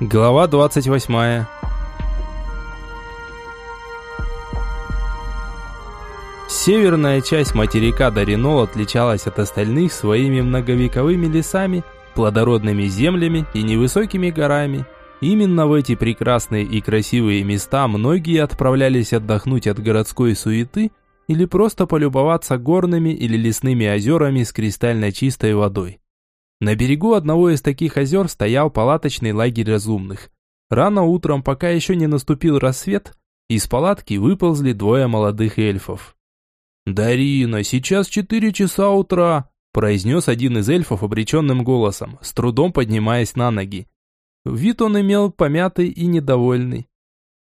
Глава 28. Северная часть материка Даринол отличалась от остальных своими многовековыми лесами, плодородными землями и невысокими горами. Именно в эти прекрасные и красивые места многие отправлялись отдохнуть от городской суеты или просто полюбоваться горными или лесными озерами с кристально чистой водой. На берегу одного из таких озер стоял палаточный лагерь разумных. Рано утром, пока еще не наступил рассвет, из палатки выползли двое молодых эльфов. «Дарина, сейчас четыре часа утра», – произнес один из эльфов обреченным голосом, с трудом поднимаясь на ноги. Вид он имел помятый и недовольный.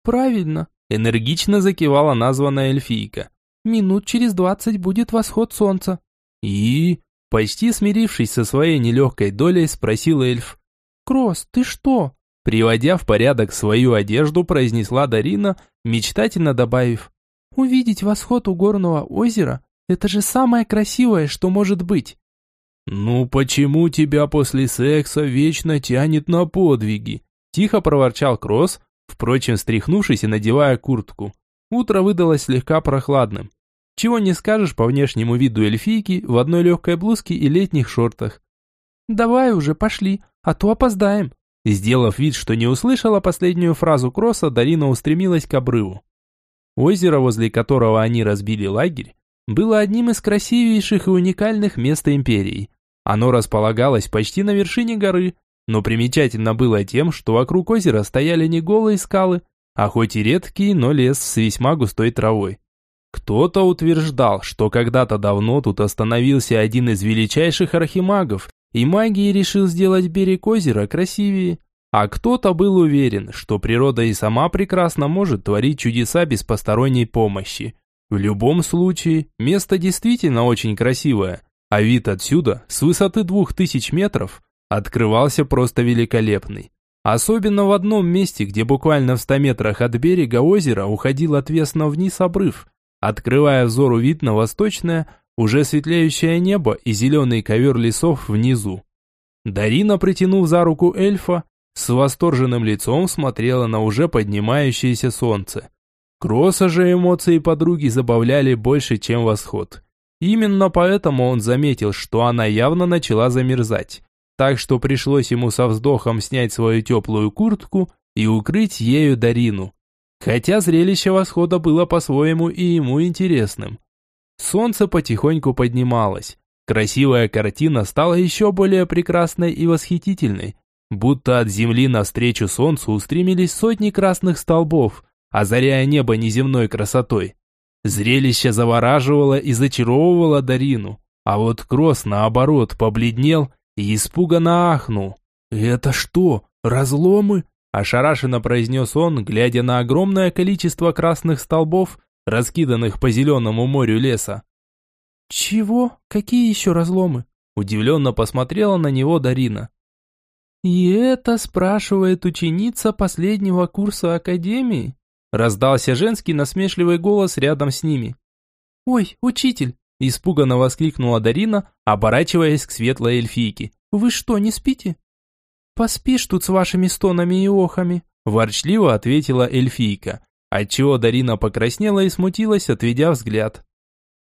«Правильно», – энергично закивала названная эльфийка. «Минут через двадцать будет восход солнца». «И?» – почти смирившись со своей нелегкой долей, спросил эльф. «Кросс, ты что?» Приводя в порядок свою одежду, произнесла Дарина, мечтательно добавив. Увидеть восход у горного озера – это же самое красивое, что может быть. «Ну почему тебя после секса вечно тянет на подвиги?» Тихо проворчал Кросс, впрочем, стряхнувшись и надевая куртку. Утро выдалось слегка прохладным. Чего не скажешь по внешнему виду эльфийки в одной легкой блузке и летних шортах. «Давай уже, пошли, а то опоздаем». Сделав вид, что не услышала последнюю фразу Кросса, Дарина устремилась к обрыву. Озеро, возле которого они разбили лагерь, было одним из красивейших и уникальных мест империи. Оно располагалось почти на вершине горы, но примечательно было тем, что вокруг озера стояли не голые скалы, а хоть и редкий, но лес с весьма густой травой. Кто-то утверждал, что когда-то давно тут остановился один из величайших архимагов, и магией решил сделать берег озера красивее. А кто-то был уверен, что природа и сама прекрасно может творить чудеса без посторонней помощи. В любом случае, место действительно очень красивое, а вид отсюда, с высоты двух тысяч метров, открывался просто великолепный. Особенно в одном месте, где буквально в 100 метрах от берега озера уходил отвесно вниз обрыв, открывая взору вид на восточное, уже светлеющее небо и зеленый ковер лесов внизу. Дарина, притянув за руку эльфа, с восторженным лицом смотрела на уже поднимающееся солнце. Кросса же эмоции подруги забавляли больше, чем восход. Именно поэтому он заметил, что она явно начала замерзать. Так что пришлось ему со вздохом снять свою теплую куртку и укрыть ею Дарину. Хотя зрелище восхода было по-своему и ему интересным. Солнце потихоньку поднималось. Красивая картина стала еще более прекрасной и восхитительной, Будто от земли навстречу солнцу устремились сотни красных столбов, озаряя небо неземной красотой. Зрелище завораживало и зачаровывало Дарину, а вот Кросс, наоборот, побледнел и испуганно ахнул. «Это что, разломы?» – ошарашенно произнес он, глядя на огромное количество красных столбов, раскиданных по зеленому морю леса. «Чего? Какие еще разломы?» – удивленно посмотрела на него Дарина. «И это спрашивает ученица последнего курса академии?» Раздался женский насмешливый голос рядом с ними. «Ой, учитель!» – испуганно воскликнула Дарина, оборачиваясь к светлой эльфийке. «Вы что, не спите?» «Поспишь тут с вашими стонами и охами», – ворчливо ответила эльфийка, отчего Дарина покраснела и смутилась, отведя взгляд.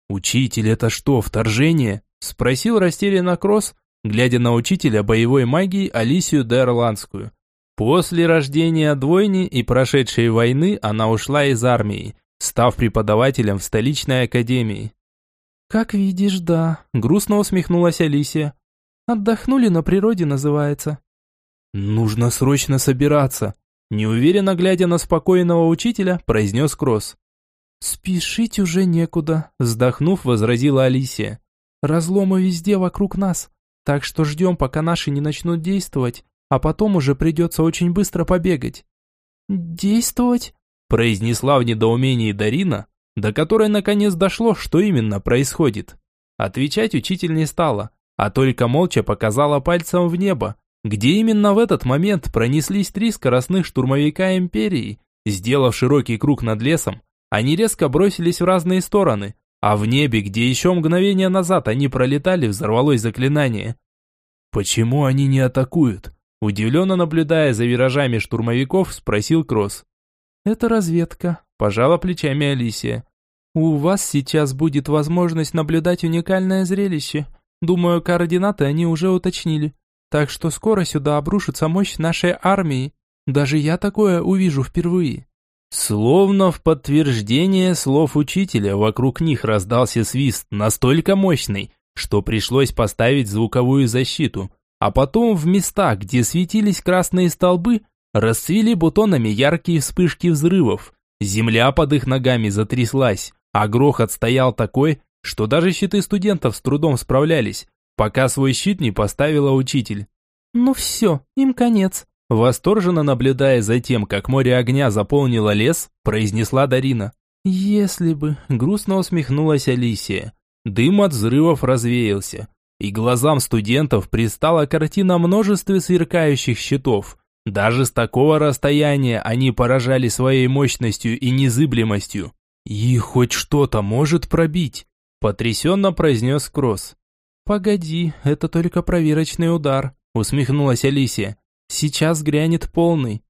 «Учитель, это что, вторжение?» – спросил растерянно Кросс, глядя на учителя боевой магии Алисию Дерландскую. После рождения двойни и прошедшей войны она ушла из армии, став преподавателем в столичной академии. «Как видишь, да», – грустно усмехнулась Алисия. «Отдохнули на природе, называется». «Нужно срочно собираться», – неуверенно глядя на спокойного учителя, произнес Кросс. «Спешить уже некуда», – вздохнув, возразила Алисия. «Разломы везде вокруг нас. Так что ждем, пока наши не начнут действовать, а потом уже придется очень быстро побегать». «Действовать?» – произнесла в недоумении Дарина, до которой наконец дошло, что именно происходит. Отвечать учитель не стала, а только молча показала пальцем в небо, где именно в этот момент пронеслись три скоростных штурмовика Империи. Сделав широкий круг над лесом, они резко бросились в разные стороны, а в небе, где еще мгновение назад они пролетали, взорвалось заклинание. «Почему они не атакуют?» Удивленно наблюдая за виражами штурмовиков, спросил Кросс. «Это разведка», – пожала плечами Алисия. «У вас сейчас будет возможность наблюдать уникальное зрелище. Думаю, координаты они уже уточнили. Так что скоро сюда обрушится мощь нашей армии. Даже я такое увижу впервые». Словно в подтверждение слов учителя вокруг них раздался свист настолько мощный, что пришлось поставить звуковую защиту. А потом в местах, где светились красные столбы, расцвели бутонами яркие вспышки взрывов. Земля под их ногами затряслась, а грохот стоял такой, что даже щиты студентов с трудом справлялись, пока свой щит не поставила учитель. «Ну все, им конец», Восторженно наблюдая за тем, как море огня заполнило лес, произнесла Дарина. «Если бы...» – грустно усмехнулась Алисия. Дым от взрывов развеялся, и глазам студентов предстала картина множества сверкающих щитов. Даже с такого расстояния они поражали своей мощностью и незыблемостью. «И хоть что-то может пробить», – потрясенно произнес Кросс. «Погоди, это только проверочный удар», – усмехнулась Алисия. Сейчас грянет полный.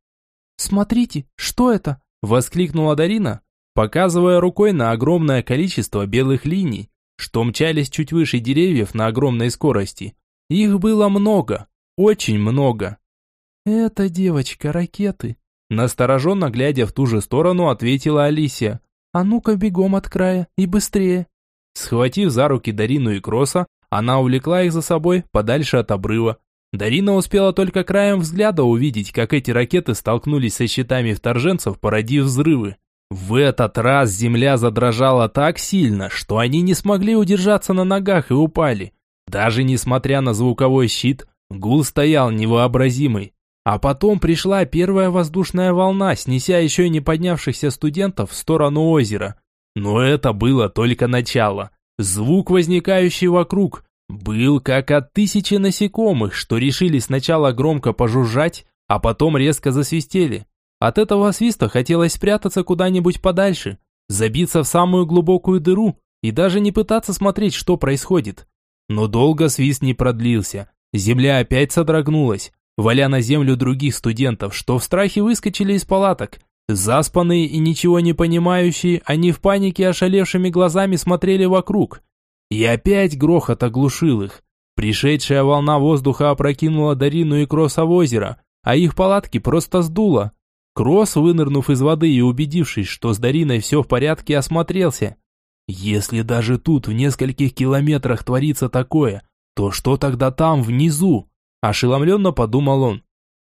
«Смотрите, что это?» – воскликнула Дарина, показывая рукой на огромное количество белых линий, что мчались чуть выше деревьев на огромной скорости. Их было много, очень много. «Это, девочка, ракеты», – настороженно глядя в ту же сторону, ответила Алисия. «А ну-ка бегом от края и быстрее». Схватив за руки Дарину и Кросса, она увлекла их за собой подальше от обрыва, Дарина успела только краем взгляда увидеть, как эти ракеты столкнулись со щитами вторженцев, породив взрывы. В этот раз земля задрожала так сильно, что они не смогли удержаться на ногах и упали. Даже несмотря на звуковой щит, гул стоял невообразимый. А потом пришла первая воздушная волна, снеся еще не поднявшихся студентов в сторону озера. Но это было только начало. Звук, возникающий вокруг, был как от тысячи насекомых, что решили сначала громко пожужжать, а потом резко засвистели. От этого свиста хотелось спрятаться куда-нибудь подальше, забиться в самую глубокую дыру и даже не пытаться смотреть, что происходит. Но долго свист не продлился. Земля опять содрогнулась, валя на землю других студентов, что в страхе выскочили из палаток. Заспанные и ничего не понимающие, они в панике ошалевшими глазами смотрели вокруг – и опять грохот оглушил их. Пришедшая волна воздуха опрокинула Дарину и Кросса в озеро, а их палатки просто сдуло. Кросс, вынырнув из воды и убедившись, что с Дариной все в порядке, осмотрелся. Если даже тут в нескольких километрах творится такое, то что тогда там, внизу? Ошеломленно подумал он.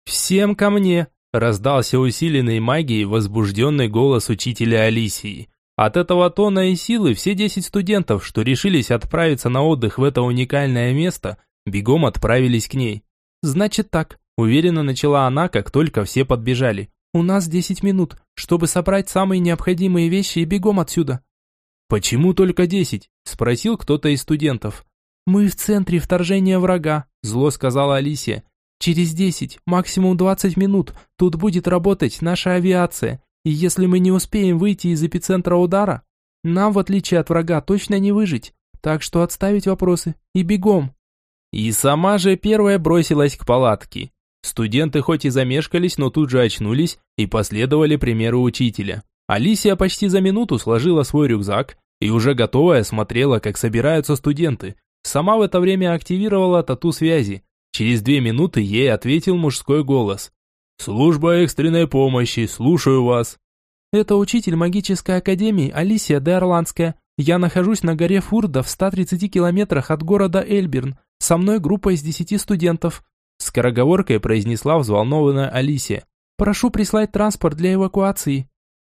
«Всем ко мне!» – раздался усиленный магией возбужденный голос учителя Алисии. От этого тона и силы все 10 студентов, что решились отправиться на отдых в это уникальное место, бегом отправились к ней. «Значит так», – уверенно начала она, как только все подбежали. «У нас 10 минут, чтобы собрать самые необходимые вещи и бегом отсюда». «Почему только 10?» – спросил кто-то из студентов. «Мы в центре вторжения врага», – зло сказала Алисия. «Через 10, максимум 20 минут тут будет работать наша авиация, и если мы не успеем выйти из эпицентра удара, нам, в отличие от врага, точно не выжить. Так что отставить вопросы и бегом. И сама же первая бросилась к палатке. Студенты хоть и замешкались, но тут же очнулись и последовали примеру учителя. Алисия почти за минуту сложила свой рюкзак и уже готовая смотрела, как собираются студенты. Сама в это время активировала тату связи. Через две минуты ей ответил мужской голос. «Служба экстренной помощи, слушаю вас». «Это учитель магической академии Алисия де Орландская. Я нахожусь на горе Фурда в 130 километрах от города Эльберн. Со мной группа из 10 студентов». Скороговоркой произнесла взволнованная Алисия. «Прошу прислать транспорт для эвакуации».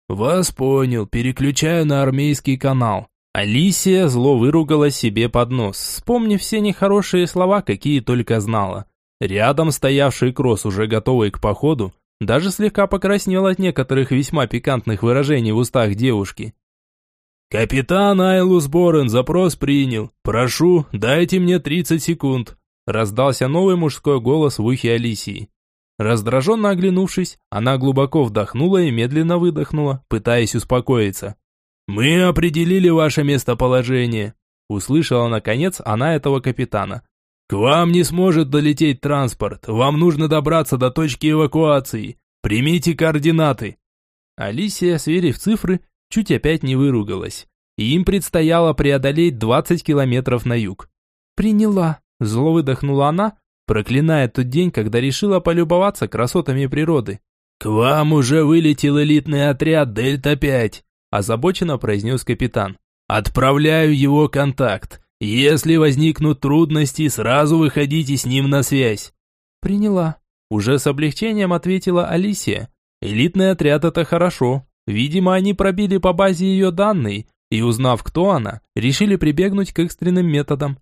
«Вас понял, переключаю на армейский канал». Алисия зло выругала себе под нос, вспомнив все нехорошие слова, какие только знала. Рядом стоявший Кросс, уже готовый к походу, даже слегка покраснел от некоторых весьма пикантных выражений в устах девушки. «Капитан Айлус Борен запрос принял. Прошу, дайте мне 30 секунд», раздался новый мужской голос в ухе Алисии. Раздраженно оглянувшись, она глубоко вдохнула и медленно выдохнула, пытаясь успокоиться. «Мы определили ваше местоположение», услышала наконец она этого капитана. «К вам не сможет долететь транспорт. Вам нужно добраться до точки эвакуации. Примите координаты». Алисия, сверив цифры, чуть опять не выругалась. Им предстояло преодолеть 20 километров на юг. «Приняла», – зло выдохнула она, проклиная тот день, когда решила полюбоваться красотами природы. «К вам уже вылетел элитный отряд Дельта-5», – озабоченно произнес капитан. «Отправляю его контакт. Если возникнут трудности, сразу выходите с ним на связь». «Приняла», – уже с облегчением ответила Алисия. «Элитный отряд – это хорошо. Видимо, они пробили по базе ее данные, и узнав, кто она, решили прибегнуть к экстренным методам.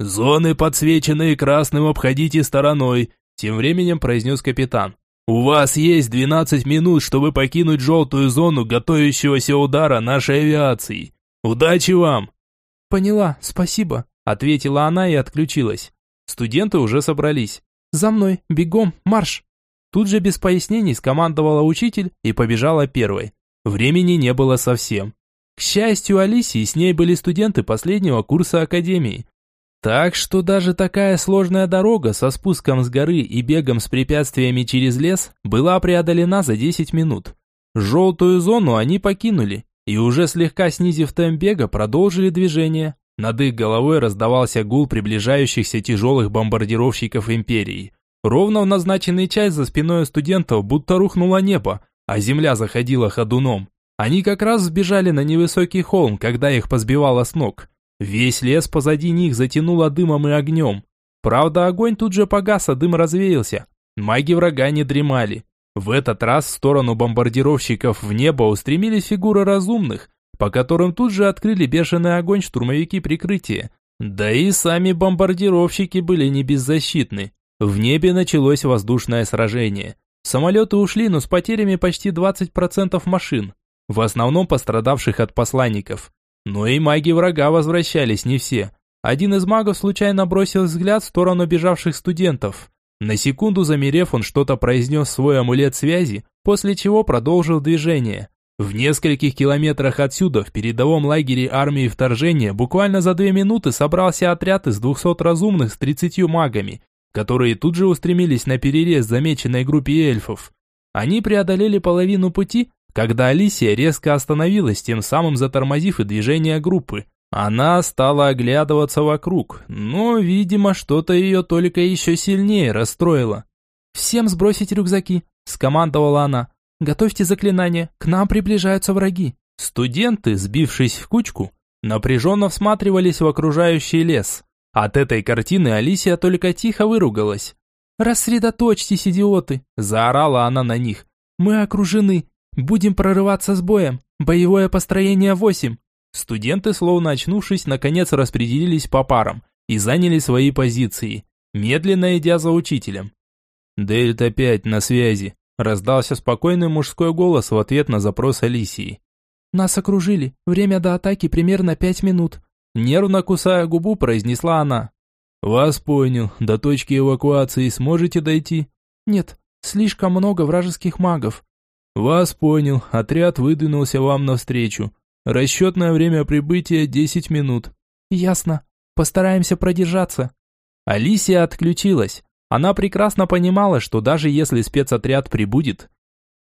«Зоны, подсвеченные красным, обходите стороной», тем временем произнес капитан. «У вас есть 12 минут, чтобы покинуть желтую зону готовящегося удара нашей авиации. Удачи вам!» «Поняла, спасибо», – ответила она и отключилась. Студенты уже собрались. «За мной, бегом, марш!» Тут же без пояснений скомандовала учитель и побежала первой. Времени не было совсем. К счастью, Алисии с ней были студенты последнего курса академии. Так что даже такая сложная дорога со спуском с горы и бегом с препятствиями через лес была преодолена за 10 минут. Желтую зону они покинули и уже слегка снизив темп бега продолжили движение. Над их головой раздавался гул приближающихся тяжелых бомбардировщиков империи. Ровно в назначенный час за спиной студентов будто рухнуло небо, а земля заходила ходуном. Они как раз сбежали на невысокий холм, когда их позбивало с ног. Весь лес позади них затянуло дымом и огнем. Правда, огонь тут же погас, а дым развеялся. Маги врага не дремали. В этот раз в сторону бомбардировщиков в небо устремились фигуры разумных, по которым тут же открыли бешеный огонь штурмовики прикрытия. Да и сами бомбардировщики были не беззащитны. В небе началось воздушное сражение. Самолеты ушли, но с потерями почти 20% машин в основном пострадавших от посланников. Но и маги врага возвращались не все. Один из магов случайно бросил взгляд в сторону бежавших студентов. На секунду замерев, он что-то произнес свой амулет связи, после чего продолжил движение. В нескольких километрах отсюда, в передовом лагере армии вторжения, буквально за две минуты собрался отряд из 200 разумных с 30 магами, которые тут же устремились на перерез замеченной группе эльфов. Они преодолели половину пути, когда Алисия резко остановилась, тем самым затормозив и движение группы. Она стала оглядываться вокруг, но, видимо, что-то ее только еще сильнее расстроило. «Всем сбросить рюкзаки», – скомандовала она. «Готовьте заклинание, к нам приближаются враги». Студенты, сбившись в кучку, напряженно всматривались в окружающий лес. От этой картины Алисия только тихо выругалась. «Рассредоточьтесь, идиоты!» – заорала она на них. «Мы окружены, Будем прорываться с боем. Боевое построение 8. Студенты, словно очнувшись, наконец распределились по парам и заняли свои позиции, медленно идя за учителем. «Дельта-5 на связи», – раздался спокойный мужской голос в ответ на запрос Алисии. «Нас окружили. Время до атаки примерно пять минут», – нервно кусая губу, произнесла она. «Вас понял. До точки эвакуации сможете дойти?» «Нет, слишком много вражеских магов. «Вас понял. Отряд выдвинулся вам навстречу. Расчетное время прибытия 10 минут». «Ясно. Постараемся продержаться». Алисия отключилась. Она прекрасно понимала, что даже если спецотряд прибудет,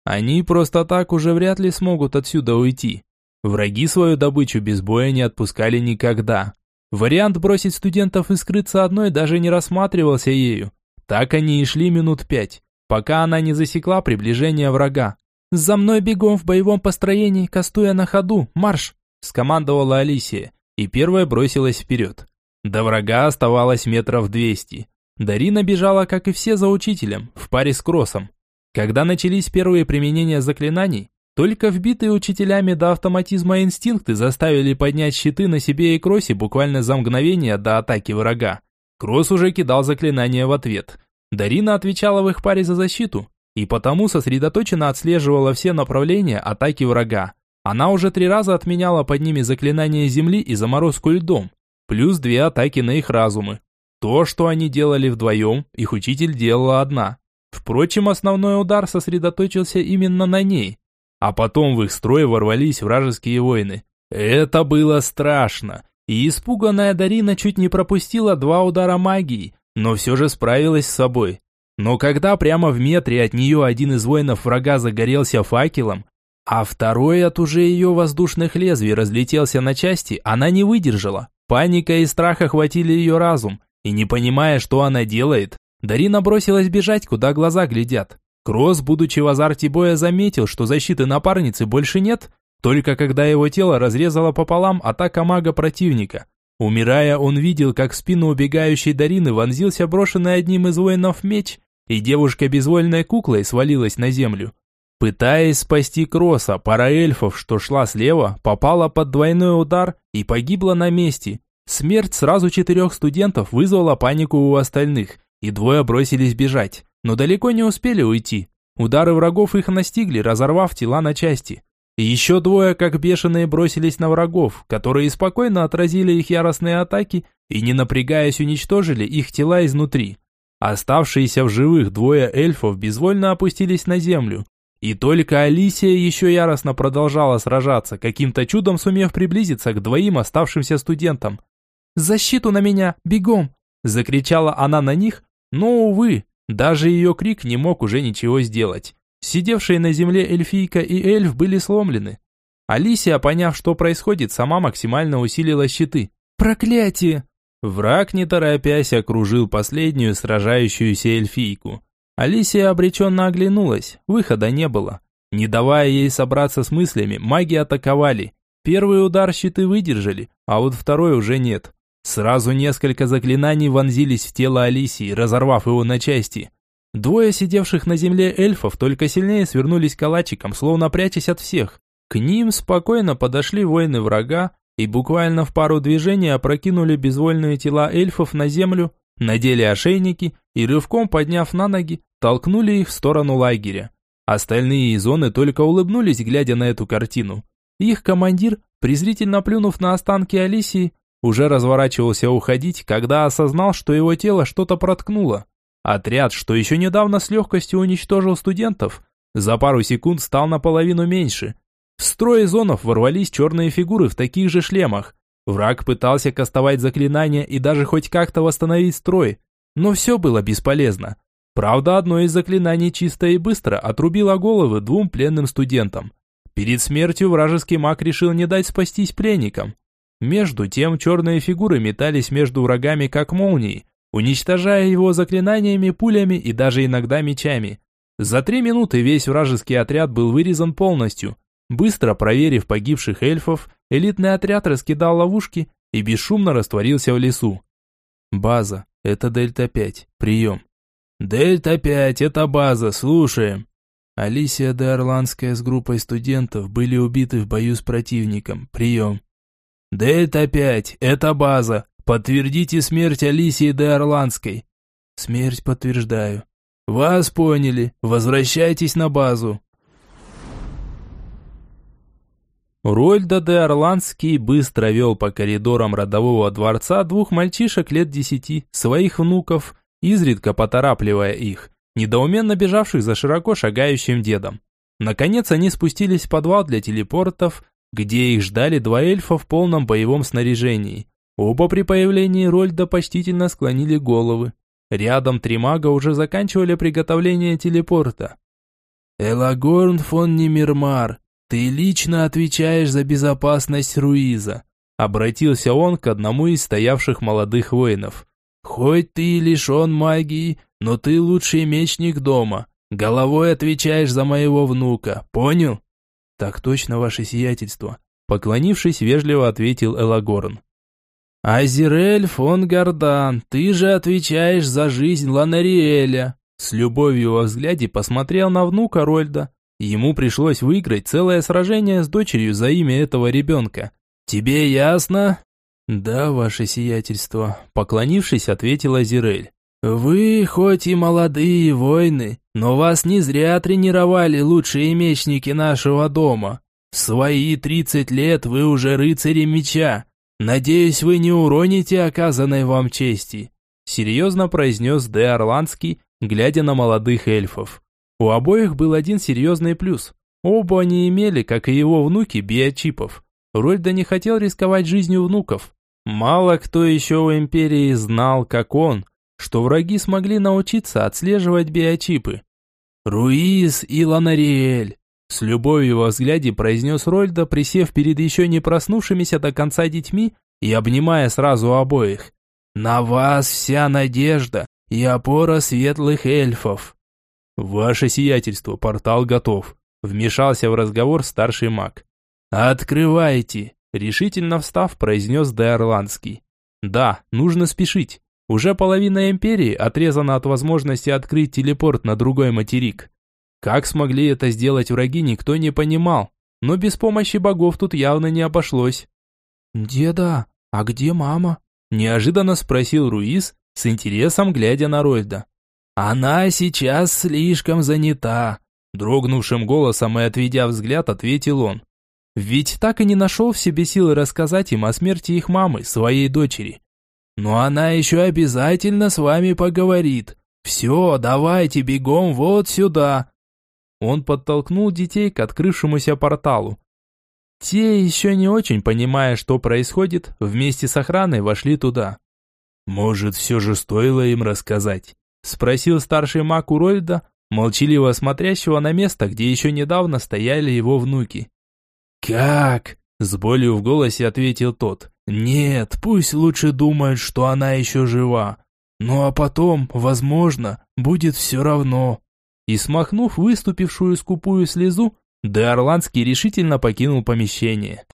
они просто так уже вряд ли смогут отсюда уйти. Враги свою добычу без боя не отпускали никогда. Вариант бросить студентов и скрыться одной даже не рассматривался ею. Так они и шли минут пять, пока она не засекла приближение врага. «За мной бегом в боевом построении, кастуя на ходу, марш!» скомандовала Алисия, и первая бросилась вперед. До врага оставалось метров двести. Дарина бежала, как и все, за учителем, в паре с Кроссом. Когда начались первые применения заклинаний, только вбитые учителями до автоматизма инстинкты заставили поднять щиты на себе и Кроссе буквально за мгновение до атаки врага. Кросс уже кидал заклинания в ответ. Дарина отвечала в их паре за защиту, и потому сосредоточенно отслеживала все направления атаки врага. Она уже три раза отменяла под ними заклинание земли и заморозку льдом, плюс две атаки на их разумы. То, что они делали вдвоем, их учитель делала одна. Впрочем, основной удар сосредоточился именно на ней. А потом в их строй ворвались вражеские воины. Это было страшно. И испуганная Дарина чуть не пропустила два удара магии, но все же справилась с собой. Но когда прямо в метре от нее один из воинов врага загорелся факелом, а второй от уже ее воздушных лезвий разлетелся на части, она не выдержала. Паника и страх охватили ее разум, и не понимая, что она делает, Дарина бросилась бежать, куда глаза глядят. Кросс, будучи в азарте боя, заметил, что защиты напарницы больше нет, только когда его тело разрезало пополам атака мага противника. Умирая, он видел, как в спину убегающей Дарины вонзился брошенный одним из воинов меч, и девушка безвольной куклой свалилась на землю. Пытаясь спасти Кросса, пара эльфов, что шла слева, попала под двойной удар и погибла на месте. Смерть сразу четырех студентов вызвала панику у остальных, и двое бросились бежать, но далеко не успели уйти. Удары врагов их настигли, разорвав тела на части. Еще двое, как бешеные, бросились на врагов, которые спокойно отразили их яростные атаки и, не напрягаясь, уничтожили их тела изнутри. Оставшиеся в живых двое эльфов безвольно опустились на землю. И только Алисия еще яростно продолжала сражаться, каким-то чудом сумев приблизиться к двоим оставшимся студентам. «Защиту на меня! Бегом!» Закричала она на них, но, увы, даже ее крик не мог уже ничего сделать. Сидевшие на земле эльфийка и эльф были сломлены. Алисия, поняв, что происходит, сама максимально усилила щиты. «Проклятие!» Враг, не торопясь, окружил последнюю сражающуюся эльфийку. Алисия обреченно оглянулась, выхода не было. Не давая ей собраться с мыслями, маги атаковали. Первый удар щиты выдержали, а вот второй уже нет. Сразу несколько заклинаний вонзились в тело Алисии, разорвав его на части. Двое сидевших на земле эльфов только сильнее свернулись калачиком, словно прячась от всех. К ним спокойно подошли воины врага и буквально в пару движений опрокинули безвольные тела эльфов на землю, надели ошейники и рывком подняв на ноги, толкнули их в сторону лагеря. Остальные зоны только улыбнулись, глядя на эту картину. Их командир, презрительно плюнув на останки Алисии, уже разворачивался уходить, когда осознал, что его тело что-то проткнуло. Отряд, что еще недавно с легкостью уничтожил студентов, за пару секунд стал наполовину меньше. В строй зонов ворвались черные фигуры в таких же шлемах. Враг пытался кастовать заклинания и даже хоть как-то восстановить строй, но все было бесполезно. Правда, одно из заклинаний чисто и быстро отрубило головы двум пленным студентам. Перед смертью вражеский маг решил не дать спастись пленникам. Между тем черные фигуры метались между врагами как молнии, уничтожая его заклинаниями, пулями и даже иногда мечами. За три минуты весь вражеский отряд был вырезан полностью. Быстро проверив погибших эльфов, элитный отряд раскидал ловушки и бесшумно растворился в лесу. «База, это Дельта-5, прием». «Дельта-5, это база, слушаем». Алисия де Орландская с группой студентов были убиты в бою с противником, прием. «Дельта-5, это база. Подтвердите смерть Алисии де Орландской». «Смерть подтверждаю». «Вас поняли. Возвращайтесь на базу». Рольда де Орландский быстро вел по коридорам родового дворца двух мальчишек лет десяти, своих внуков, изредка поторапливая их, недоуменно бежавших за широко шагающим дедом. Наконец они спустились в подвал для телепортов, где их ждали два эльфа в полном боевом снаряжении. Оба при появлении Рольда почтительно склонили головы. Рядом три мага уже заканчивали приготовление телепорта. «Элагорн фон Немирмар, ты лично отвечаешь за безопасность Руиза», обратился он к одному из стоявших молодых воинов. «Хоть ты и лишен магии, но ты лучший мечник дома. Головой отвечаешь за моего внука, понял?» «Так точно, ваше сиятельство», поклонившись, вежливо ответил Элагорн. «Азирель фон Гордан, ты же отвечаешь за жизнь Ланариэля!» С любовью во взгляде посмотрел на внука Рольда. Ему пришлось выиграть целое сражение с дочерью за имя этого ребенка. «Тебе ясно?» «Да, ваше сиятельство», — поклонившись, ответила Азирель. «Вы хоть и молодые воины, но вас не зря тренировали лучшие мечники нашего дома. В свои тридцать лет вы уже рыцари меча. Надеюсь, вы не уроните оказанной вам чести», серьезно произнес Де Орландский, глядя на молодых эльфов. У обоих был один серьезный плюс. Оба они имели, как и его внуки, биочипов. Рольда не хотел рисковать жизнью внуков. Мало кто еще в Империи знал, как он, что враги смогли научиться отслеживать биочипы. «Руиз и Ланариэль!» С любовью во взгляде произнес Рольда, присев перед еще не проснувшимися до конца детьми и обнимая сразу обоих. «На вас вся надежда и опора светлых эльфов!» «Ваше сиятельство, портал готов», – вмешался в разговор старший маг. «Открывайте!» – решительно встав, произнес Деорландский. «Да, нужно спешить. Уже половина империи отрезана от возможности открыть телепорт на другой материк. Как смогли это сделать враги, никто не понимал, но без помощи богов тут явно не обошлось. «Деда, а где мама?» – неожиданно спросил Руиз, с интересом глядя на Рольда. «Она сейчас слишком занята», – дрогнувшим голосом и отведя взгляд, ответил он. Ведь так и не нашел в себе силы рассказать им о смерти их мамы, своей дочери. Но она еще обязательно с вами поговорит. Все, давайте бегом вот сюда. Он подтолкнул детей к открывшемуся порталу. Те, еще не очень понимая, что происходит, вместе с охраной вошли туда. «Может, все же стоило им рассказать?» Спросил старший маг Урольда, молчаливо смотрящего на место, где еще недавно стояли его внуки. «Как?» – с болью в голосе ответил тот. Нет, пусть лучше думает, что она еще жива. Ну а потом, возможно, будет все равно. И смахнув выступившую скупую слезу, Деорландский решительно покинул помещение.